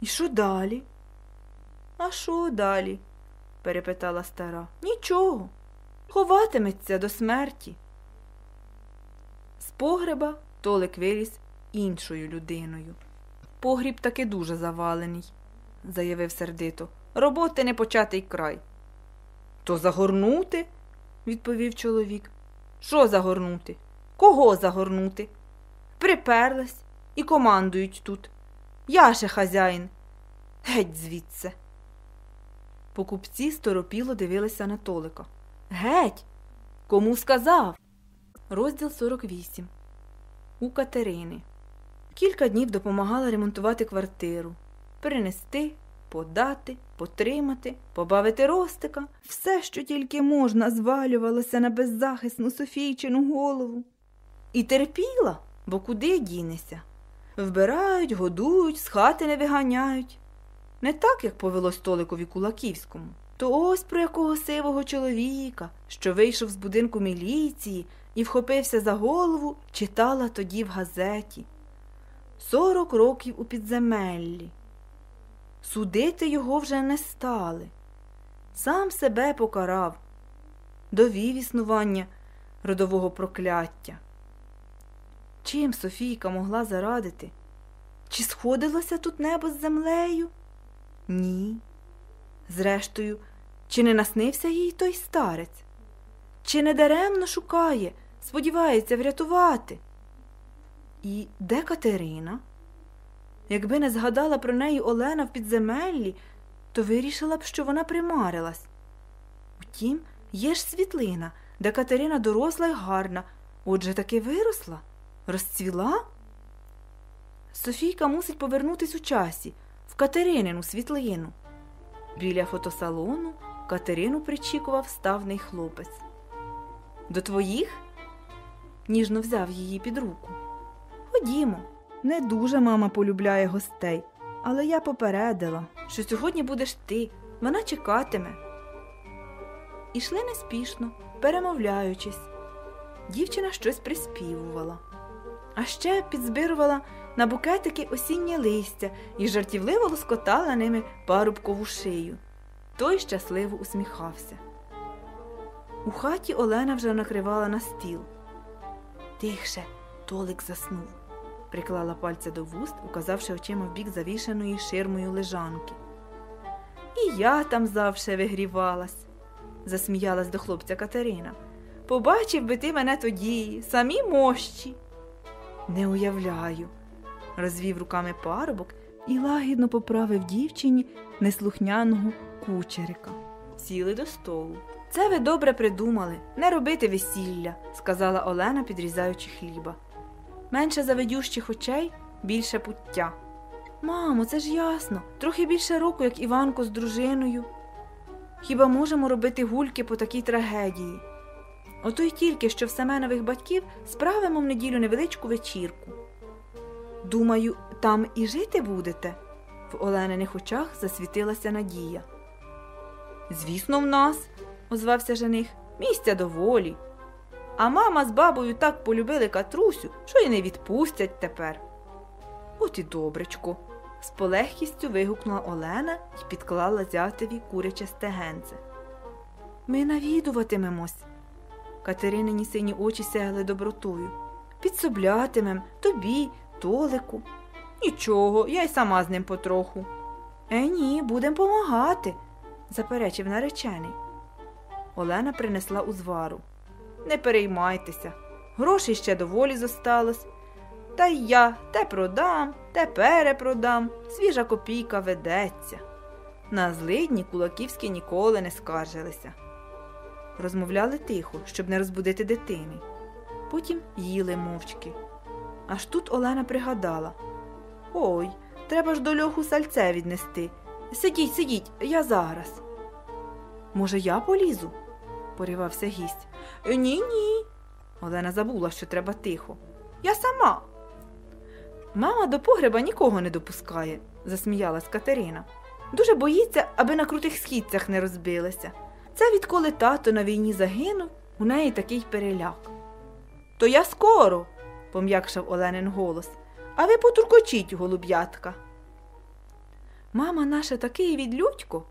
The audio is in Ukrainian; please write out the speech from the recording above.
І що далі? А що далі? перепитала стара. Нічого. Ховатиметься до смерті. З погреба Толик виріс іншою людиною. Погріб таки дуже завалений, заявив сердито. Роботи не початий край. То загорнути? відповів чоловік. Що загорнути? Кого загорнути? Приперлась і командують тут. Я ще хазяїн. Геть звідси. Покупці сторопіло дивилися на Толика. Геть. Кому сказав? Розділ 48. У Катерини. Кілька днів допомагала ремонтувати квартиру, перенести, подати, потримати, побавити ростика. Все, що тільки можна, звалювалося на беззахисну Софійчину голову. І терпіла, бо куди дінеся. Вбирають, годують, з хати не виганяють. Не так, як повелось Толикові Кулаківському. То ось про якого сивого чоловіка, що вийшов з будинку міліції і вхопився за голову, читала тоді в газеті. Сорок років у підземеллі. Судити його вже не стали. Сам себе покарав, довів існування родового прокляття. Чим Софійка могла зарадити? Чи сходилося тут небо з землею? Ні. Зрештою, чи не наснився їй той старець? Чи не даремно шукає, сподівається врятувати? І де Катерина? Якби не згадала про неї Олена в підземеллі, то вирішила б, що вона примарилась. Утім, є ж світлина, де Катерина доросла й гарна, отже таки виросла, розцвіла. Софійка мусить повернутись у часі, в Катеринину світлину. Біля фотосалону Катерину причікував ставний хлопець. До твоїх? ніжно взяв її під руку. Ходімо. Не дуже мама полюбляє гостей, але я попередила, що сьогодні будеш ти, вона чекатиме. Ішли неспішно, перемовляючись. Дівчина щось приспівувала, а ще підзбирувала на букетики осіннє листя і жартівливо лоскотала ними парубкову шию. Той щасливо усміхався. У хаті Олена вже накривала на стіл. Тихше, Толик заснув приклала пальця до вуст, указавши очима в бік завішаної ширмою лежанки. І я там завше вигрівалась, засміялась до хлопця Катерина. Побачив би ти мене тоді, самі мощі. Не уявляю, розвів руками парубок і лагідно поправив дівчині неслухняного кучерика. Сіли до столу. Це ви добре придумали, не робити весілля, сказала Олена, підрізаючи хліба. Менше заведющих очей, більше пуття. Мамо, це ж ясно, трохи більше року, як Іванко з дружиною. Хіба можемо робити гульки по такій трагедії? Ото й тільки, що в Семенових батьків справимо в неділю невеличку вечірку. Думаю, там і жити будете? В Олениних очах засвітилася надія. Звісно, в нас, озвався жених, місця доволі. А мама з бабою так полюбили катрусю, що й не відпустять тепер. От і добречко, з полегкістю вигукнула Олена і підклала зятеві куряче стегенце. Ми навідуватимемось. Катеринині сині очі сягли добротою. Підсоблятимем тобі, Толику. Нічого, я й сама з ним потроху. Е, ні, будем помагати, заперечив наречений. Олена принесла узвару. Не переймайтеся, грошей ще доволі зосталось. Та й я те продам, те перепродам, свіжа копійка ведеться. На злидні кулаківські ніколи не скаржилися. Розмовляли тихо, щоб не розбудити дитини. Потім їли мовчки. Аж тут Олена пригадала Ой, треба ж до льоху сальце віднести. Сидіть, сидіть, я зараз. Може, я полізу? порівався гість. Ні, ні. Олена забула, що треба тихо. Я сама. Мама до погреба нікого не допускає, засміялась Катерина. Дуже боїться, аби на крутих східцях не розбилася. Це відколи тато на війні загинув, у неї такий переляк. То я скоро, пом'якшав Оленин голос, а ви потуркочіть, голуб'ятка. Мама наша такий відлюдько,